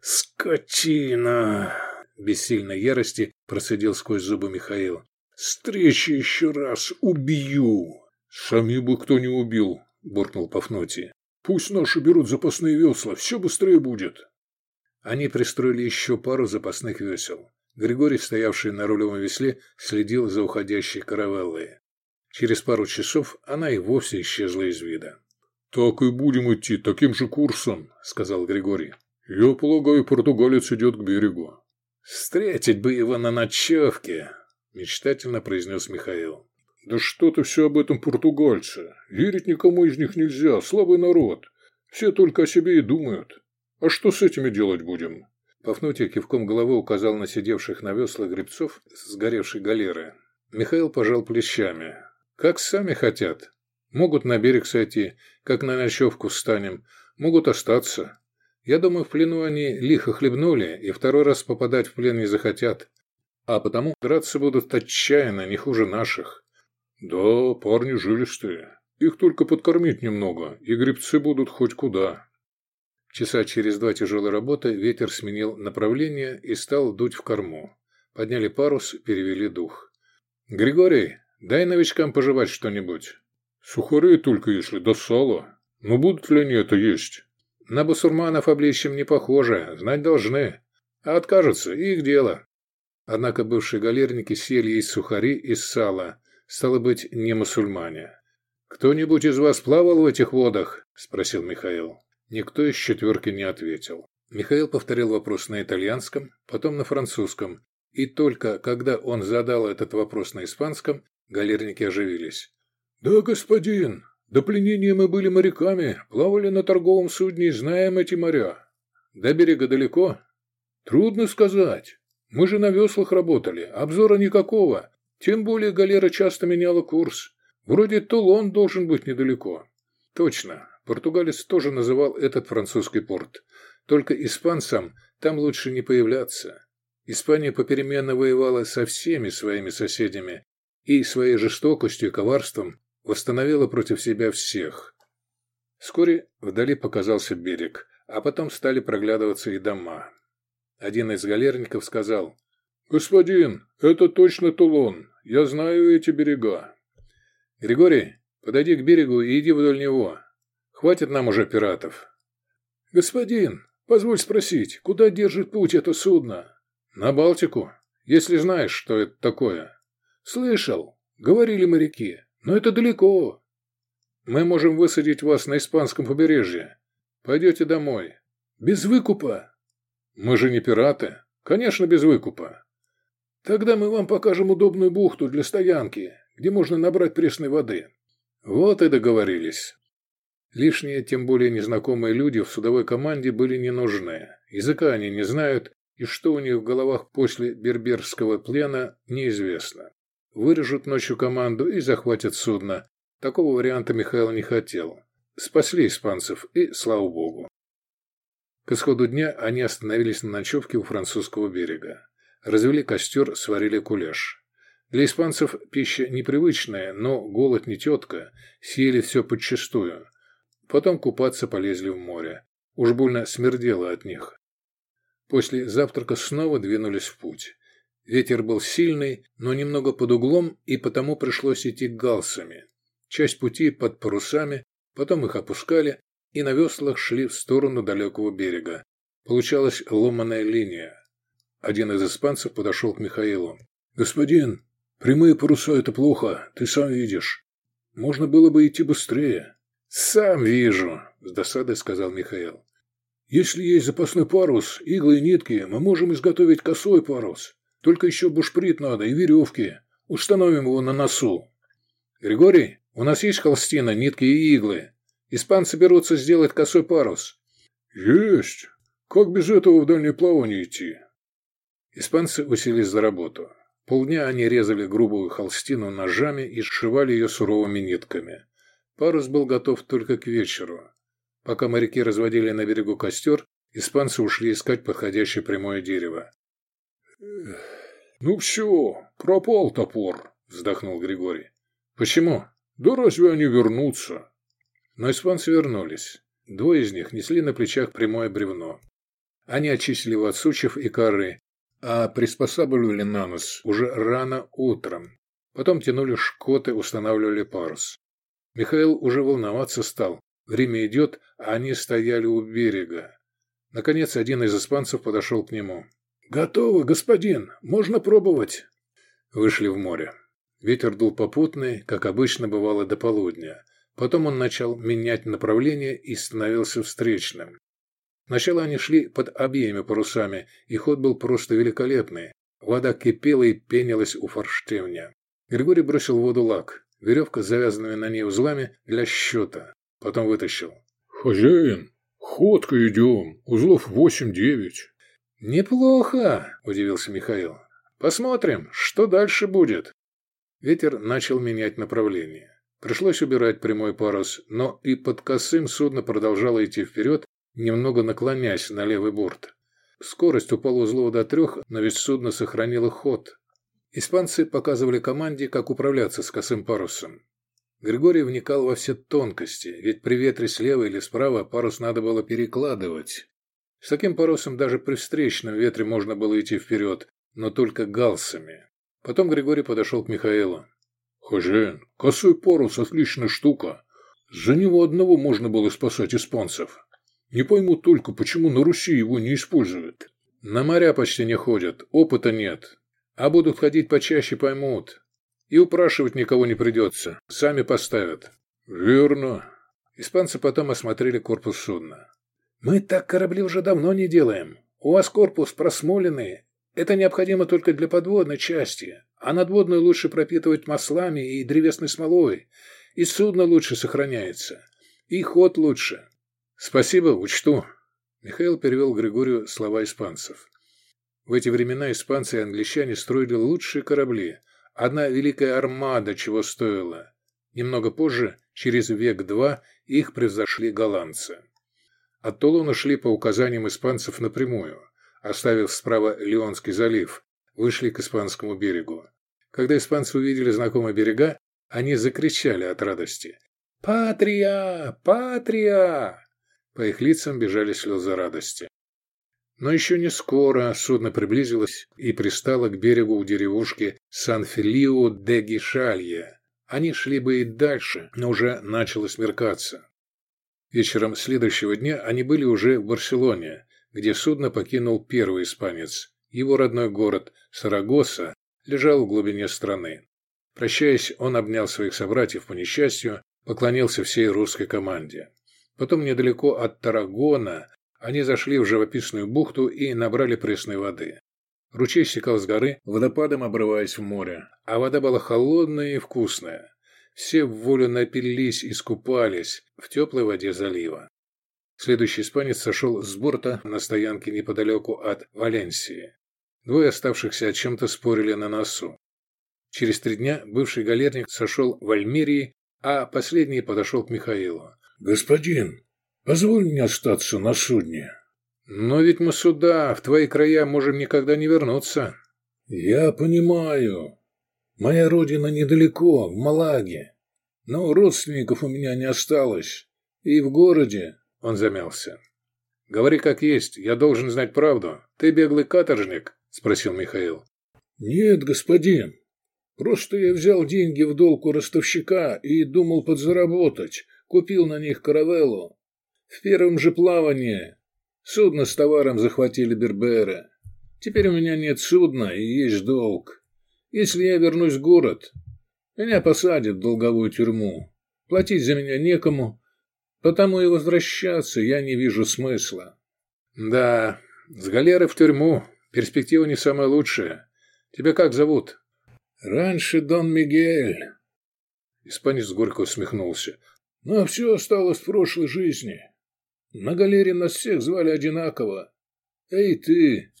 «Скотина!» – бессильной ярости процедил сквозь зубы Михаил. «Встречи еще раз! Убью!» «Сами бы кто не убил!» – буркнул Пафнутий. Пусть наши берут запасные весла, все быстрее будет. Они пристроили еще пару запасных весел. Григорий, стоявший на рулевом весле, следил за уходящей каравеллой. Через пару часов она и вовсе исчезла из вида. «Так и будем идти таким же курсом», — сказал Григорий. «Я полагаю, португалец идет к берегу». «Встретить бы его на ночевке», — мечтательно произнес Михаил. «Да что ты все об этом португальце? Верить никому из них нельзя, слабый народ. Все только о себе и думают. А что с этими делать будем?» Пафнутий кивком головы указал на сидевших на веслах гребцов сгоревшей галеры. Михаил пожал плечами. «Как сами хотят. Могут на берег сойти, как на ночевку встанем. Могут остаться. Я думаю, в плену они лихо хлебнули и второй раз попадать в плен не захотят. А потому драться будут отчаянно, не хуже наших. «Да, парни жилистые. Их только подкормить немного, и грибцы будут хоть куда». Часа через два тяжелой работы ветер сменил направление и стал дуть в корму. Подняли парус, перевели дух. «Григорий, дай новичкам пожевать что-нибудь». «Сухари только если до сала. Но будут ли они это есть?» «На басурманов обличьем не похоже, знать должны. А откажутся, их дело». Однако бывшие галерники съели есть сухари из сала, стало быть, не мусульмане. «Кто-нибудь из вас плавал в этих водах?» – спросил Михаил. Никто из четверки не ответил. Михаил повторил вопрос на итальянском, потом на французском, и только когда он задал этот вопрос на испанском, галерники оживились. «Да, господин, до пленения мы были моряками, плавали на торговом судне и знаем эти моря. До берега далеко? Трудно сказать. Мы же на веслах работали, обзора никакого. Тем более галера часто меняла курс. Вроде Тулон должен быть недалеко. Точно, португалец тоже называл этот французский порт. Только испанцам там лучше не появляться. Испания попеременно воевала со всеми своими соседями и своей жестокостью и коварством восстановила против себя всех. Вскоре вдали показался берег, а потом стали проглядываться и дома. Один из галерников сказал, «Господин, это точно Тулон, я знаю эти берега». «Григорий, подойди к берегу и иди вдоль него. Хватит нам уже пиратов». «Господин, позволь спросить, куда держит путь это судно?» «На Балтику, если знаешь, что это такое». «Слышал, говорили моряки. Но это далеко. Мы можем высадить вас на испанском побережье. Пойдете домой. Без выкупа. Мы же не пираты. Конечно, без выкупа. Тогда мы вам покажем удобную бухту для стоянки, где можно набрать пресной воды. Вот и договорились. Лишние, тем более незнакомые люди в судовой команде были не нужны. Языка они не знают, и что у них в головах после берберского плена, неизвестно. Вырежут ночью команду и захватят судно. Такого варианта Михаил не хотел. Спасли испанцев, и слава богу. К исходу дня они остановились на ночевке у французского берега. Развели костер, сварили кулеш. Для испанцев пища непривычная, но голод не тетка, съели все подчистую. Потом купаться полезли в море. Уж больно смердело от них. После завтрака снова двинулись в путь. Ветер был сильный, но немного под углом, и потому пришлось идти галсами. Часть пути под парусами, потом их опускали, и на веслах шли в сторону далекого берега. Получалась ломаная линия. Один из испанцев подошел к Михаилу. «Господин, прямые паруса – это плохо, ты сам видишь. Можно было бы идти быстрее». «Сам вижу», – с досадой сказал Михаил. «Если есть запасной парус, иглы и нитки, мы можем изготовить косой парус. Только еще бушприт надо и веревки. Установим его на носу. Григорий, у нас есть холстина, нитки и иглы. Испанцы берутся сделать косой парус. Есть. Как без этого в дальнее плавание идти? Испанцы уселись за работу. Полдня они резали грубую холстину ножами и сшивали ее суровыми нитками. Парус был готов только к вечеру. Пока моряки разводили на берегу костер, испанцы ушли искать подходящее прямое дерево. «Ну все, пропал топор», – вздохнул Григорий. «Почему?» «Да разве они вернутся?» Но испанцы вернулись. Двое из них несли на плечах прямое бревно. Они очистили его от сучьев и коры, а приспосабливали на нос уже рано утром. Потом тянули шкоты, устанавливали парус. Михаил уже волноваться стал. Время идет, а они стояли у берега. Наконец один из испанцев подошел к нему. «Готово, господин. Можно пробовать». Вышли в море. Ветер дул попутный, как обычно бывало до полудня. Потом он начал менять направление и становился встречным. Сначала они шли под обеими парусами, и ход был просто великолепный. Вода кипела и пенилась у форштевня. Григорий бросил в воду лак, веревка с завязанными на ней узлами для счета. Потом вытащил. «Хозяин, ходка идем, узлов восемь-девять». «Неплохо», – удивился Михаил. «Посмотрим, что дальше будет». Ветер начал менять направление. Пришлось убирать прямой парус, но и под косым судно продолжало идти вперед, немного наклоняясь на левый борт. Скорость упала узлова до трех, но ведь судно сохранило ход. Испанцы показывали команде, как управляться с косым парусом. Григорий вникал во все тонкости, ведь при ветре слева или справа парус надо было перекладывать. С таким парусом даже при встречном ветре можно было идти вперед, но только галсами. Потом Григорий подошел к Михаилу. «Хозяин, косой парус – отличная штука. За него одного можно было спасать испанцев. Не пойму только, почему на Руси его не используют». «На моря почти не ходят, опыта нет. А будут ходить почаще, поймут. И упрашивать никого не придется, сами поставят». «Верно». Испанцы потом осмотрели корпус судна. «Мы так корабли уже давно не делаем. У вас корпус просмоленный. Это необходимо только для подводной части, а надводную лучше пропитывать маслами и древесной смолой. И судно лучше сохраняется. И ход лучше. Спасибо, учту. Михаил перевел Григорию слова испанцев. В эти времена испанцы и англичане строили лучшие корабли. Одна великая армада чего стоила. Немного позже, через век-два, их превзошли голландцы. От Тулуна шли по указаниям испанцев напрямую, оставив справа Леонский залив, вышли к испанскому берегу. Когда испанцы увидели знакомые берега, они закричали от радости. «Патрия! Патрия!» По их лицам бежали слезы радости. Но еще не скоро судно приблизилось и пристало к берегу у деревушки Сан-Филио-де-Гишалье. Они шли бы и дальше, но уже начало смеркаться. Вечером следующего дня они были уже в Барселоне, где судно покинул первый испанец. Его родной город Сарагоса лежал в глубине страны. Прощаясь, он обнял своих собратьев по несчастью, поклонился всей русской команде. Потом недалеко от Тарагона они зашли в живописную бухту и набрали пресной воды. Ручей стекал с горы, водопадом обрываясь в море, а вода была холодная и вкусная. Все в волю напились и скупались в теплой воде залива. Следующий испанец сошел с борта на стоянке неподалеку от Валенсии. Двое оставшихся о чем-то спорили на носу. Через три дня бывший галерник сошел в Альмерии, а последний подошел к Михаилу. «Господин, позволь мне остаться на судне». «Но ведь мы сюда, в твои края, можем никогда не вернуться». «Я понимаю. Моя родина недалеко, в Малаге. Но родственников у меня не осталось. И в городе...» Он замялся. «Говори как есть, я должен знать правду. Ты беглый каторжник?» – спросил Михаил. «Нет, господин. Просто я взял деньги в долг у ростовщика и думал подзаработать. Купил на них каравеллу. В первом же плавании судно с товаром захватили Берберы. Теперь у меня нет судна и есть долг. Если я вернусь в город, меня посадят в долговую тюрьму. Платить за меня некому, потому и возвращаться я не вижу смысла. Да, с галеры в тюрьму. Перспектива не самая лучшая. Тебя как зовут? Раньше Дон Мигель. Испанец горько усмехнулся. Но все осталось в прошлой жизни. На галере нас всех звали одинаково. Эй, ты!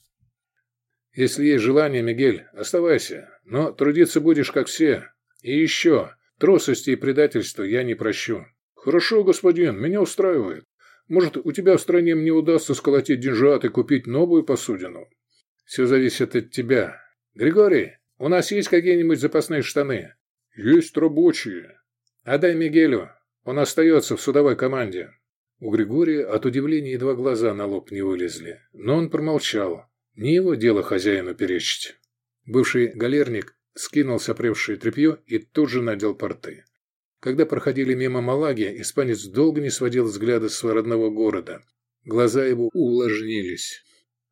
Если есть желание, Мигель, оставайся. Но трудиться будешь, как все. И еще, трусости и предательства я не прощу. Хорошо, господин, меня устраивает. Может, у тебя в стране мне удастся сколотить деньжат и купить новую посудину? Все зависит от тебя. Григорий, у нас есть какие-нибудь запасные штаны? Есть рабочие. Отдай Мигелю, он остается в судовой команде». У Григория от удивления едва глаза на лоб не вылезли, но он промолчал. Не его дело хозяину перечить. Бывший галерник скинул сопревшее тряпье и тут же надел порты. Когда проходили мимо Малаги, испанец долго не сводил взгляда с родного города. Глаза его увлажнились.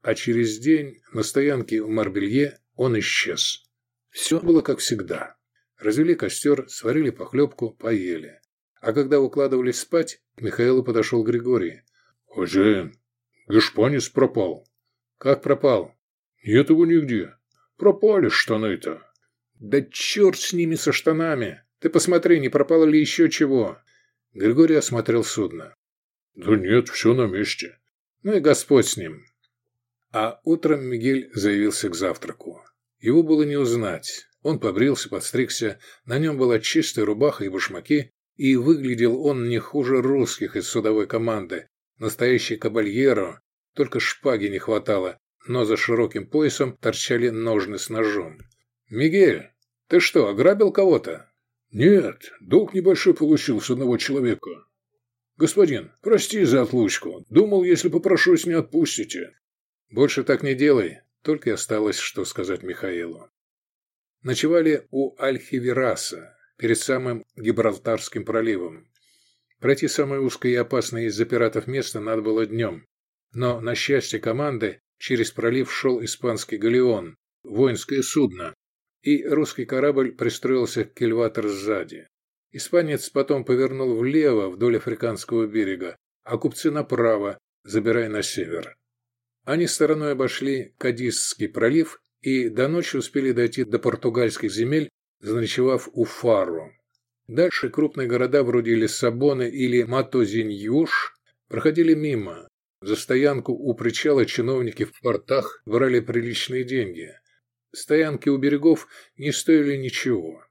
А через день на стоянке в Марбелье он исчез. Все было как всегда. Развели костер, сварили похлебку, поели. А когда укладывались спать, к Михаилу подошел Григорий. «Хозяин, гешпанец пропал». «Как пропал?» «Нет его нигде. Пропали штаны-то». «Да черт с ними, со штанами! Ты посмотри, не пропало ли еще чего?» Григорий осмотрел судно. «Да нет, все на месте». «Ну и Господь с ним». А утром Мигель заявился к завтраку. Его было не узнать. Он побрился, подстригся, на нем была чистая рубаха и башмаки, и выглядел он не хуже русских из судовой команды. Настоящий кабальеро, только шпаги не хватало, но за широким поясом торчали ножны с ножом. «Мигель, ты что, ограбил кого-то?» «Нет, долг небольшой получил с одного человека». «Господин, прости за отлучку. Думал, если попрошусь, не отпустите». «Больше так не делай», только и осталось, что сказать Михаилу. ночевали у Альхивираса, перед самым Гибралтарским проливом. Пройти самое узкое и опасное из-за пиратов место надо было днем. Но, на счастье команды, через пролив шел испанский галеон, воинское судно, и русский корабль пристроился к кильватор сзади. Испанец потом повернул влево вдоль африканского берега, а купцы направо, забирая на север. Они стороной обошли Кадисский пролив и до ночи успели дойти до португальских земель, заночевав у Фару. Дальше крупные города вроде Лиссабона или Матозиньюш проходили мимо. За стоянку у причала чиновники в портах брали приличные деньги. Стоянки у берегов не стоили ничего.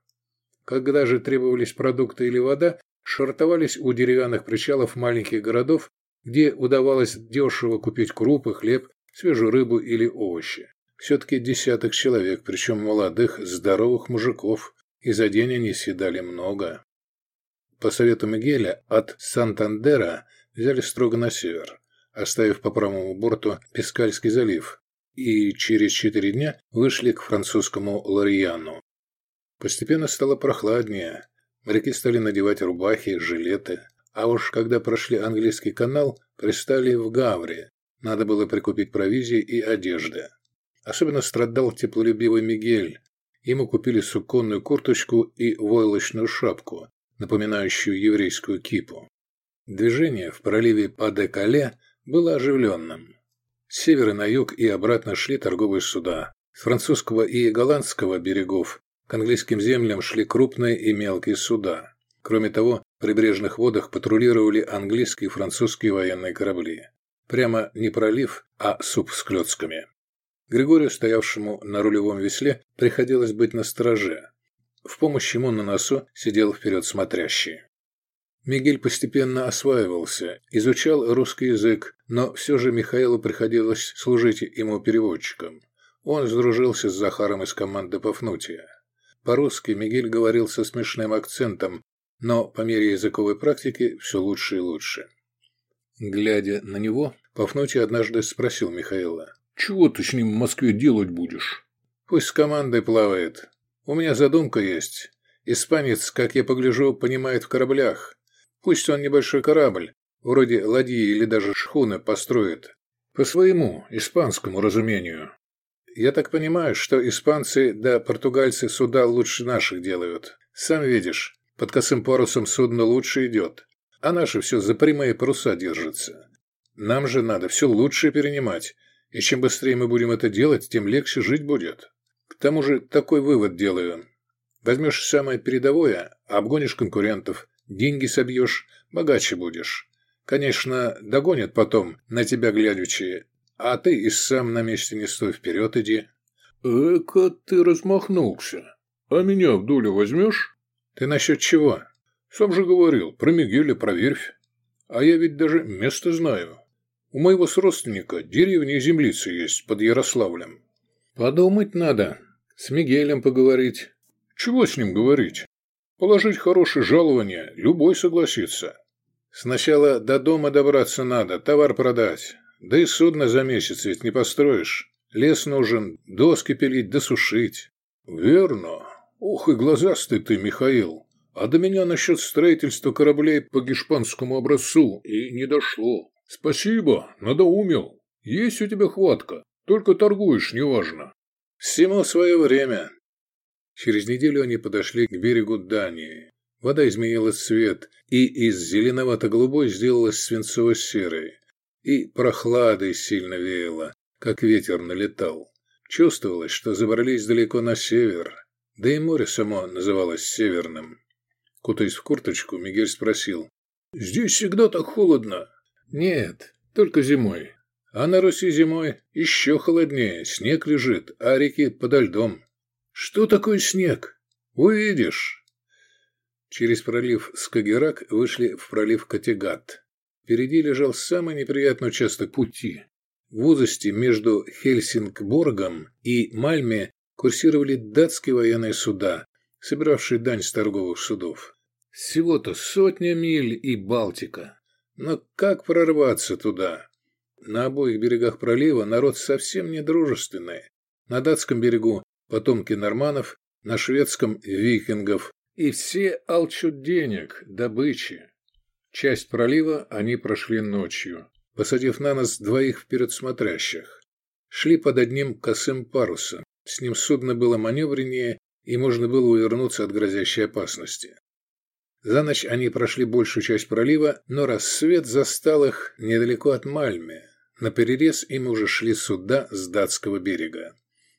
Когда же требовались продукты или вода, швартовались у деревянных причалов маленьких городов, где удавалось дешево купить крупы, хлеб, свежую рыбу или овощи. Все-таки десяток человек, причем молодых, здоровых мужиков, и за день они съедали много. По совету Мигеля от Сантандера взяли строго на север, оставив по правому борту Пескальский залив, и через четыре дня вышли к французскому Лорьяну. Постепенно стало прохладнее, моряки стали надевать рубахи, жилеты, а уж когда прошли английский канал, пристали в Гавре, надо было прикупить провизии и одежды. Особенно страдал теплолюбивый Мигель. Ему купили суконную курточку и войлочную шапку, напоминающую еврейскую кипу. Движение в проливе Паде-Кале было оживленным. С севера на юг и обратно шли торговые суда. С французского и голландского берегов к английским землям шли крупные и мелкие суда. Кроме того, в прибрежных водах патрулировали английские и французские военные корабли. Прямо не пролив, а суп с клетками. Григорию, стоявшему на рулевом весле, приходилось быть на стороже. В помощь ему на носу сидел вперед смотрящий. Мигель постепенно осваивался, изучал русский язык, но все же Михаилу приходилось служить ему переводчиком. Он сдружился с Захаром из команды Пафнутия. По-русски Мигель говорил со смешным акцентом, но по мере языковой практики все лучше и лучше. Глядя на него, Пафнутий однажды спросил Михаила. Чего ты с ним в Москве делать будешь? Пусть с командой плавает. У меня задумка есть. Испанец, как я погляжу, понимает в кораблях. Пусть он небольшой корабль, вроде ладьи или даже шхуны, построит. По своему, испанскому разумению. Я так понимаю, что испанцы да португальцы суда лучше наших делают. Сам видишь, под косым парусом судно лучше идет. А наши все за прямые паруса держатся. Нам же надо все лучше перенимать, и чем быстрее мы будем это делать, тем легче жить будет. К тому же такой вывод делаю. Возьмешь самое передовое, обгонишь конкурентов, деньги собьешь, богаче будешь. Конечно, догонят потом, на тебя глядячи, а ты и сам на месте не стой, вперед иди. Эка ты размахнулся. А меня в долю возьмешь? Ты насчет чего? Сам же говорил, про Мигеля проверь. А я ведь даже место знаю. У моего родственника деревня и землица есть под Ярославлем. Подумать надо. С Мигелем поговорить. Чего с ним говорить? Положить хорошее жалование, любой согласится. Сначала до дома добраться надо, товар продать. Да и судно за месяц ведь не построишь. Лес нужен, доски пилить, досушить. Верно. Ух и глазастый ты, Михаил. А до меня насчет строительства кораблей по гешпанскому образцу и не дошло. «Спасибо, надоумил. Есть у тебя хватка, только торгуешь неважно». «Всему свое время». Через неделю они подошли к берегу Дании. Вода изменила цвет, и из зеленовато-голубой сделалась свинцово-серой. И прохладой сильно веяло, как ветер налетал. Чувствовалось, что забрались далеко на север, да и море само называлось северным. Кутаясь в курточку, Мигель спросил. «Здесь всегда так холодно. Нет, только зимой. А на Руси зимой еще холоднее, снег лежит, а реки подо льдом. Что такое снег? Увидишь. Через пролив Скагерак вышли в пролив Категат. Впереди лежал самый неприятный участок пути. В узости между Хельсингборгом и Мальме курсировали датские военные суда, собиравшие дань с торговых судов. Всего-то сотня миль и Балтика. Но как прорваться туда? На обоих берегах пролива народ совсем не дружественный. На датском берегу потомки норманов, на шведском викингов, и все алчут денег, добычи. Часть пролива они прошли ночью, посадив на нас двоих вперед смотрящих. Шли под одним косым парусом. С ним судно было маневреннее, и можно было увернуться от грозящей опасности. За ночь они прошли большую часть пролива, но рассвет застал их недалеко от Мальме. На перерез им уже шли суда с датского берега.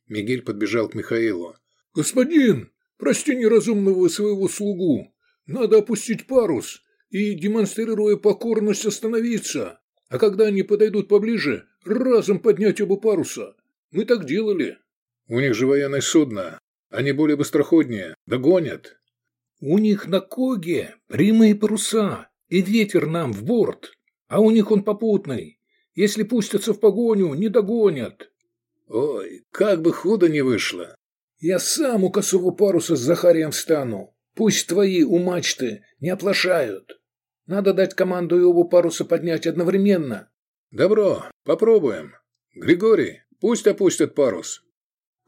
Мигель подбежал к Михаилу. «Господин, прости неразумного своего слугу. Надо опустить парус и, демонстрируя покорность, остановиться. А когда они подойдут поближе, разом поднять оба паруса. Мы так делали». «У них же военное судно. Они более быстроходнее. Догонят». «У них на Коге прямые паруса и ветер нам в борт, а у них он попутный. Если пустятся в погоню, не догонят». «Ой, как бы худо не вышло». «Я сам у косого паруса с Захарием встану. Пусть твои у мачты не оплошают. Надо дать команду и оба паруса поднять одновременно». «Добро, попробуем. Григорий, пусть опустят парус».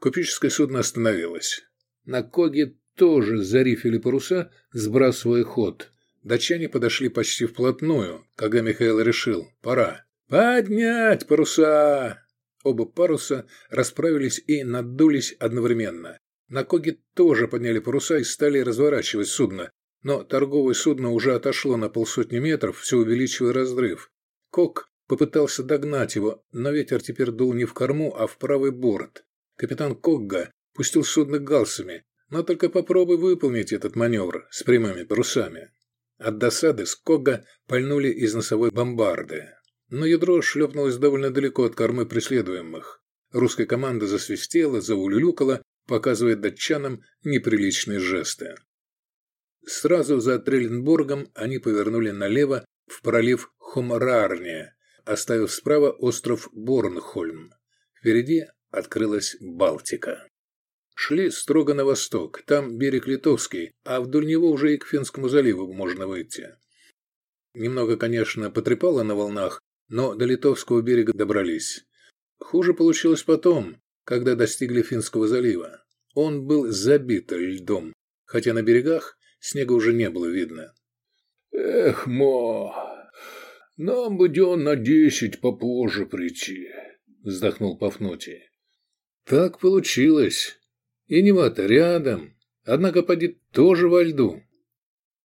Купеческое судно остановилось. На Коге тоже зарифили паруса, сбрасывая ход. Датчане подошли почти вплотную, когда Михаил решил «пора». «Поднять паруса!» Оба паруса расправились и надулись одновременно. На Коге тоже подняли паруса и стали разворачивать судно, но торговое судно уже отошло на полсотни метров, все увеличивая разрыв. Кок попытался догнать его, но ветер теперь дул не в корму, а в правый борт. Капитан Когга пустил судно галсами, но только попробуй выполнить этот маневр с прямыми парусами. От досады с Когга пальнули из носовой бомбарды. Но ядро шлепнулось довольно далеко от кормы преследуемых. Русская команда засвистела, заулюлюкала, показывая датчанам неприличные жесты. Сразу за Трелленбургом они повернули налево в пролив Хумрарния, оставив справа остров Борнхольм. Впереди открылась Балтика. Шли строго на восток, там берег Литовский, а вдоль него уже и к Финскому заливу можно выйти. Немного, конечно, потрепало на волнах, но до Литовского берега добрались. Хуже получилось потом, когда достигли Финского залива. Он был забит льдом, хотя на берегах снега уже не было видно. «Эх, мо, нам бы дён на десять попозже прийти», — вздохнул Пафнутий. Так получилось. И Невата рядом, однако поди тоже во льду.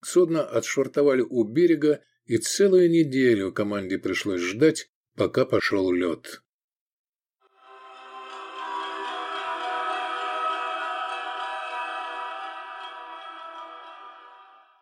Судно отшвартовали у берега, и целую неделю команде пришлось ждать, пока пошел лед.